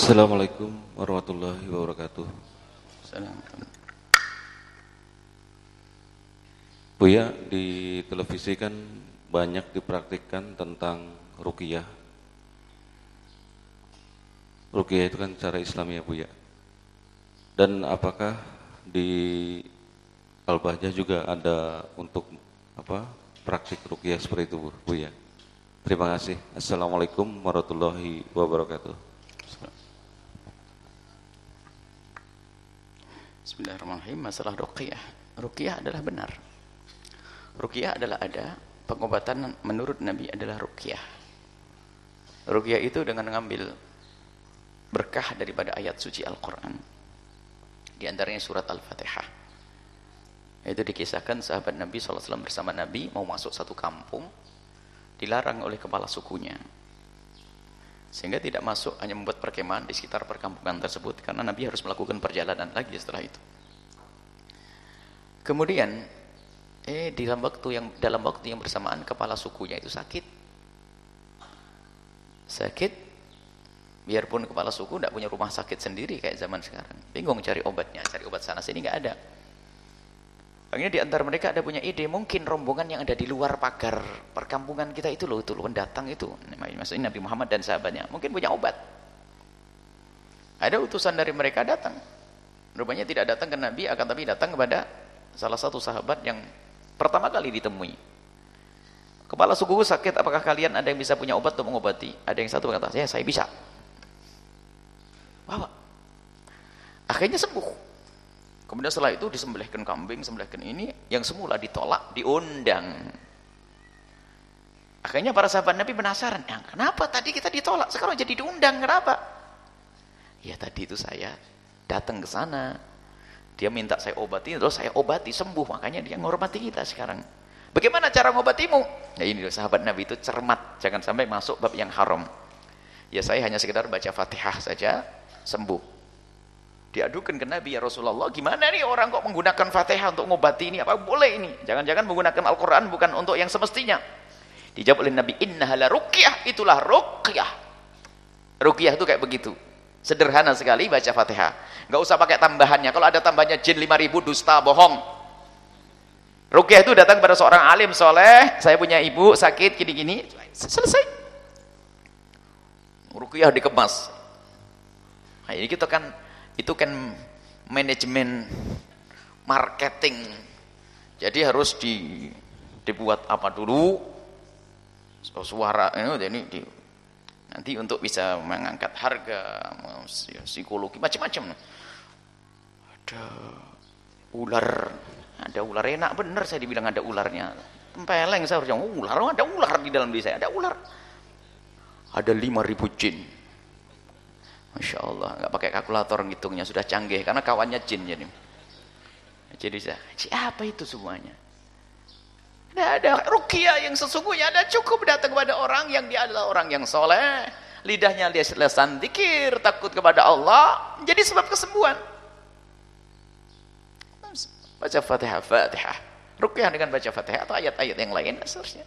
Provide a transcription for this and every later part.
Assalamualaikum warahmatullahi wabarakatuh. Assalamualaikum. Buya, di televisi kan banyak dipraktikkan tentang ruqyah. Ruqyah itu kan cara Islam ya, Buya. Dan apakah di Al-Bahjah juga ada untuk apa? praktik ruqyah seperti itu, Buya? Terima kasih. Assalamualaikum warahmatullahi wabarakatuh. Bismillahirrahmanirrahim. Masalah ruqyah. Ruqyah adalah benar. Ruqyah adalah ada, pengobatan menurut Nabi adalah ruqyah. Ruqyah itu dengan mengambil berkah daripada ayat suci Al-Qur'an. Di antaranya surat Al-Fatihah. Itu dikisahkan sahabat Nabi SAW bersama Nabi mau masuk satu kampung, dilarang oleh kepala sukunya. Sehingga tidak masuk hanya membuat perkemahan di sekitar perkampungan tersebut karena Nabi harus melakukan perjalanan lagi setelah itu. Kemudian eh dalam waktu yang dalam waktu yang bersamaan kepala sukunya itu sakit. Sakit biarpun kepala suku tidak punya rumah sakit sendiri kayak zaman sekarang. Bingung cari obatnya, cari obat sana sini nggak ada. Akhirnya di antara mereka ada punya ide, mungkin rombongan yang ada di luar pagar perkampungan kita itu loh, itu loh, datang itu. Maksudnya Nabi Muhammad dan sahabatnya, mungkin punya obat. Ada utusan dari mereka datang. Rupanya tidak datang ke Nabi, akan tapi datang kepada salah satu sahabat yang pertama kali ditemui. Kepala suku sakit, apakah kalian ada yang bisa punya obat untuk mengobati? Ada yang satu berkata, ya saya bisa. Bawa. Akhirnya sembuh. Kemudian setelah itu disembelihkan kambing, sembelihkan ini, yang semula ditolak, diundang. Akhirnya para sahabat Nabi penasaran, ya, kenapa tadi kita ditolak, sekarang jadi diundang, kenapa? Ya tadi itu saya datang ke sana, dia minta saya obati, terus saya obati, sembuh, makanya dia menghormati kita sekarang. Bagaimana cara mengobatimu? Ya ini sahabat Nabi itu cermat, jangan sampai masuk bab yang haram. Ya saya hanya sekedar baca fatihah saja, sembuh diadukan ke Nabi ya Rasulullah gimana nih orang kok menggunakan fatihah untuk ngobati ini? Apa boleh ini? Jangan-jangan menggunakan Al-Quran bukan untuk yang semestinya. Dijawab oleh Nabi innahala ruqyah. Itulah ruqyah. Ruqyah itu kayak begitu. Sederhana sekali baca fatihah. Nggak usah pakai tambahannya. Kalau ada tambahannya jin 5000 dusta bohong. Ruqyah itu datang pada seorang alim soleh. Saya punya ibu sakit gini-gini. Selesai. Ruqyah dikemas. Nah ini kita kan itu kan manajemen marketing. Jadi harus di dibuat apa dulu? Suara ini di, nanti untuk bisa mengangkat harga psikologi macam-macam. Ada ular ada ular enak bener saya dibilang ada ularnya. Tempeleng saya harus oh, ular ada ular di dalam diri saya ada ular. Ada 5000 jin Masya Allah, nggak pakai kalkulator ngitungnya sudah canggih karena kawannya jin jadi. Jadi siapa itu semuanya? Tidak ada rukia yang sesungguhnya ada cukup datang kepada orang yang dia adalah orang yang soleh, lidahnya dia lesan dikir, takut kepada Allah, jadi sebab kesembuhan. Baca Fatihah, Fatihah. Rukyah dengan baca Fatihah atau ayat-ayat yang lain seterusnya.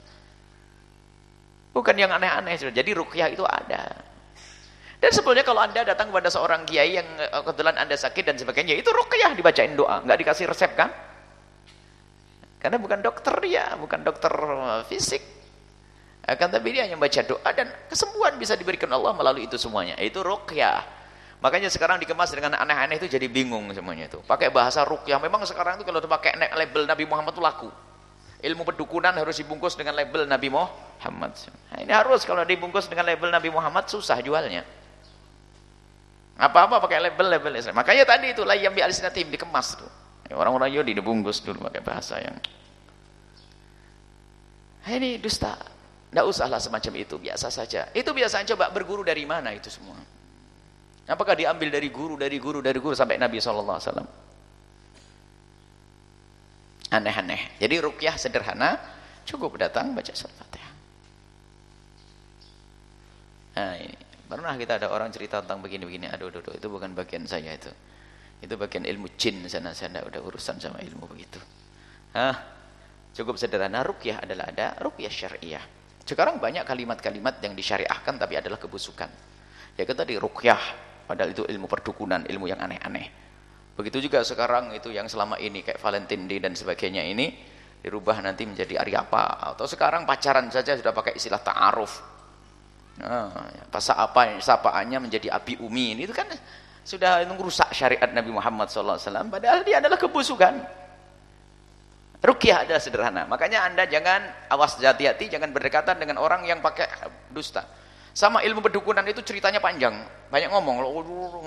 Bukan yang aneh-aneh. Jadi rukyah itu ada. Dan sebetulnya kalau anda datang kepada seorang kiai yang eh, kebetulan anda sakit dan sebagainya, itu rukyah dibacain doa, nggak dikasih resep kan? Karena bukan dokter dia, bukan dokter eh, fisik. Akan tapi dia hanya baca doa dan kesembuhan bisa diberikan Allah melalui itu semuanya. Itu rukyah. Makanya sekarang dikemas dengan aneh-aneh itu jadi bingung semuanya itu. Pakai bahasa rukyah. Memang sekarang itu kalau pakai label Nabi Muhammad itu laku. Ilmu pedukunan harus dibungkus dengan label Nabi Muhammad. Nah, ini harus kalau dibungkus dengan label Nabi Muhammad susah jualnya. Apa-apa pakai label-label Islam. Makanya tadi itu layam bi alisnatim dikemas tuh. Ya, orang-orang Yahudi dibungkus dulu pakai bahasa yang ini dusta. Tidak usahlah semacam itu, biasa saja. Itu biasa coba berguru dari mana itu semua. Apakah diambil dari guru, dari guru, dari guru sampai Nabi SAW? Aneh-aneh. Jadi rukyah sederhana, cukup datang baca surat Fatihah. Nah ini. Pernah kita ada orang cerita tentang begini-begini, aduh, aduh, aduh, itu bukan bagian saya itu. Itu bagian ilmu jin sana, saya udah urusan sama ilmu begitu. Hah? Cukup sederhana, rukyah adalah ada rukyah syariah. Sekarang banyak kalimat-kalimat yang disyariahkan tapi adalah kebusukan. Ya kita di rukyah, padahal itu ilmu perdukunan ilmu yang aneh-aneh begitu juga sekarang itu yang selama ini kayak Valentine Day dan sebagainya ini dirubah nanti menjadi hari apa atau sekarang pacaran saja sudah pakai istilah ta'aruf pasal apa sapaannya menjadi api umi ini itu kan sudah merusak syariat Nabi Muhammad SAW padahal dia adalah kebusukan Rukyah adalah sederhana. Makanya Anda jangan awas hati-hati, jangan berdekatan dengan orang yang pakai dusta. Sama ilmu perdukunan itu ceritanya panjang. Banyak ngomong,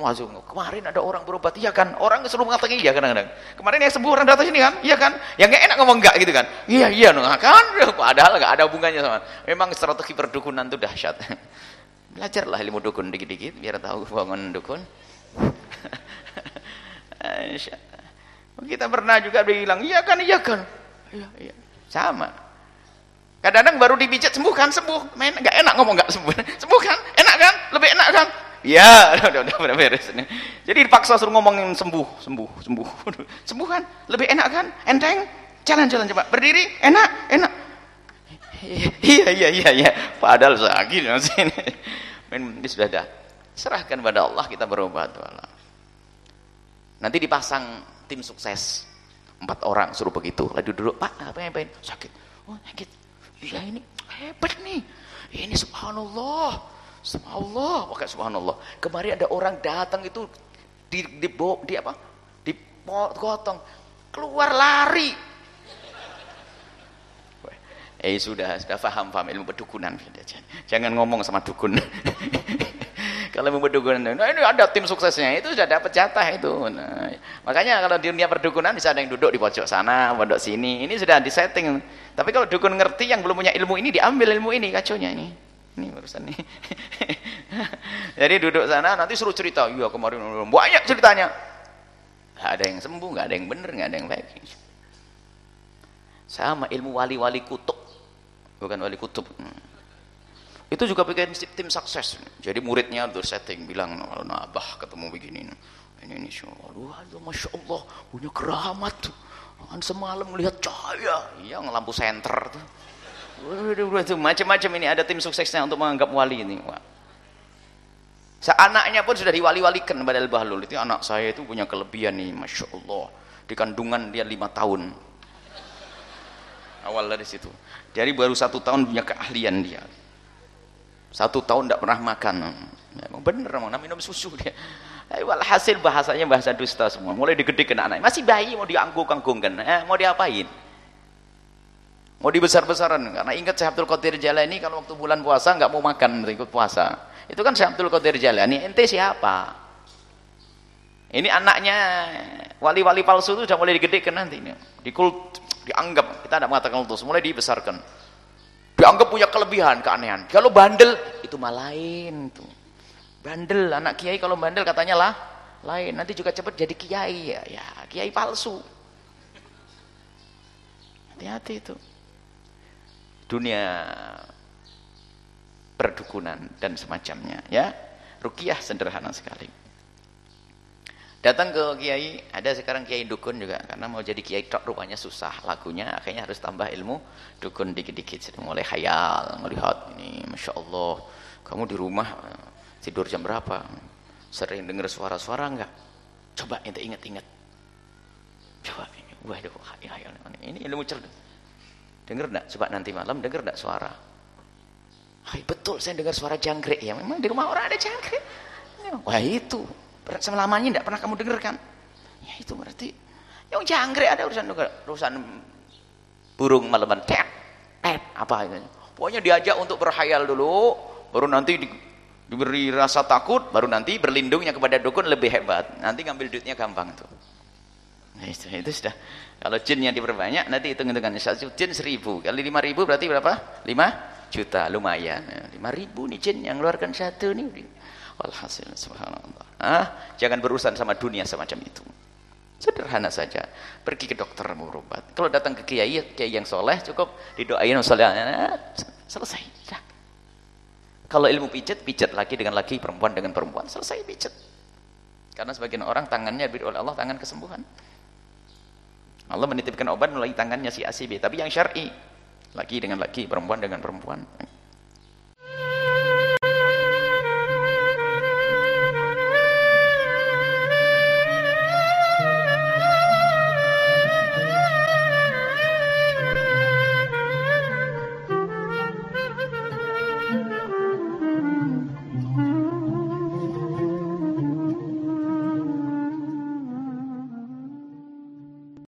masuk. Kemarin ada orang berobat, iya kan? Orang suruh mengatakan iya kadang-kadang. Kemarin yang sembuh orang datang sini kan? Iya kan? Yang gak enak ngomong enggak gitu kan? Iya, iya, no. kan? Padahal enggak ada hubungannya sama. Memang strategi perdukunan itu dahsyat. Belajarlah ilmu dukun dikit-dikit biar tahu bangun dukun. Kita pernah juga bilang, iya kan, iya kan. Iya, iya. Sama. Kadang-kadang baru dipijat sembuh kan, sembuh. Main enggak enak ngomong enggak sembuh. Sembuh kan? Enak kan? Lebih enak kan? Iya, udah udah udah beres ini. Jadi dipaksa suruh ngomongin sembuh, sembuh, sembuh. Sembuh kan? Lebih enak kan? Enteng? Jalan-jalan coba. Berdiri, enak, enak. Iya, iya, iya, iya. Padahal sakit sini. Men, sudah dah. Serahkan pada Allah kita berobat. Nanti dipasang tim sukses empat orang suruh begitu lagi duduk pak apa yang pengen sakit oh sakit iya ini hebat nih. Ini subhanallah. Subhanallah. Pakai subhanallah. Kemarin ada orang datang itu di di, di, di apa dipotong keluar lari. Eh sudah sudah paham paham ilmu pedukunan. Jangan ngomong sama dukun kalau memperdukunan nah ini ada tim suksesnya. Itu sudah dapat jatah itu. Nah, makanya kalau di dunia perdukunan bisa ada yang duduk di pojok sana pojok sini. Ini sudah disetting tapi kalau dukun ngerti yang belum punya ilmu ini diambil ilmu ini kacaunya ini. Ini urusan ini. Jadi duduk sana nanti suruh cerita. Iya kemarin banyak ceritanya. Nggak ada yang sembuh nggak ada yang benar nggak ada yang baik. Sama ilmu wali-wali kutub bukan wali kutub. Hmm itu juga bikin tim sukses. Jadi muridnya tuh setting bilang kalau nabah ketemu begini ini ini aduh aduh masya Allah punya keramat kan semalam melihat cahaya. Iya lampu senter tuh. Macam-macam ini. Ada tim suksesnya untuk menganggap wali ini. Wah. anaknya pun sudah diwali-walikan pada Bahlul. Itu anak saya itu punya kelebihan nih masya Allah. Di kandungan dia lima tahun. Awal dari situ. Jadi baru satu tahun punya keahlian dia satu tahun tidak pernah makan. Memang benar mau minum susu dia. Eh, hasil bahasanya bahasa dusta semua. Mulai digedekan anak masih bayi mau dianggung-anggungkan eh, mau diapain? Mau dibesar-besaran. Karena ingat Syekh Abdul Qadir Jalani kalau waktu bulan puasa nggak mau makan ikut puasa. Itu kan Syekh Abdul Qadir Jalani ente siapa? Ini anaknya wali-wali palsu itu sudah mulai digedekan nanti dikult dianggap. Kita tidak mengatakan kultus. Mulai dibesarkan dianggap punya kelebihan, keanehan. Kalau bandel itu malah lain tuh. Bandel anak kiai kalau bandel katanya lah lain. Nanti juga cepat jadi kiai ya, ya kiai palsu. Hati-hati itu. Dunia perdukunan dan semacamnya ya. Rukiah sederhana sekali datang ke kiai ada sekarang kiai dukun juga karena mau jadi kiai tok rupanya susah lagunya akhirnya harus tambah ilmu dukun dikit-dikit. Mulai khayal melihat ini masya Allah kamu di rumah eh, tidur jam berapa? Sering dengar suara-suara enggak? Coba ente ingat-ingat. Coba waduh khayal ini ilmu cerdas. Dengar enggak? Coba nanti malam dengar enggak suara? Hai betul saya dengar suara jangkrik. Ya memang di rumah orang ada jangkrik. Wah itu selamanya tidak pernah kamu dengarkan. Ya itu berarti yang jangkrik ada urusan urusan burung malaman tet tet apa itu? Pokoknya diajak untuk berhayal dulu baru nanti di, diberi rasa takut baru nanti berlindungnya kepada dukun lebih hebat. Nanti ngambil duitnya gampang tuh. Nah, itu itu sudah. Kalau jinnya diperbanyak nanti hitung-hitungan. Satu jin seribu kali lima ribu berarti berapa? Lima juta lumayan. Lima ribu nih jin yang keluarkan satu nih Walhasil subhanallah. Ah, jangan berurusan sama dunia semacam itu. Sederhana saja. Pergi ke dokter berobat. Kalau datang ke kiai, kiai yang soleh cukup didoain soleh. Selesai. Ya. Kalau ilmu pijat, pijat lagi dengan lagi, perempuan dengan perempuan. Selesai pijat. Karena sebagian orang tangannya diberi oleh Allah tangan kesembuhan. Allah menitipkan obat melalui tangannya si ACB. Tapi yang syar'i lagi dengan lagi, perempuan dengan perempuan.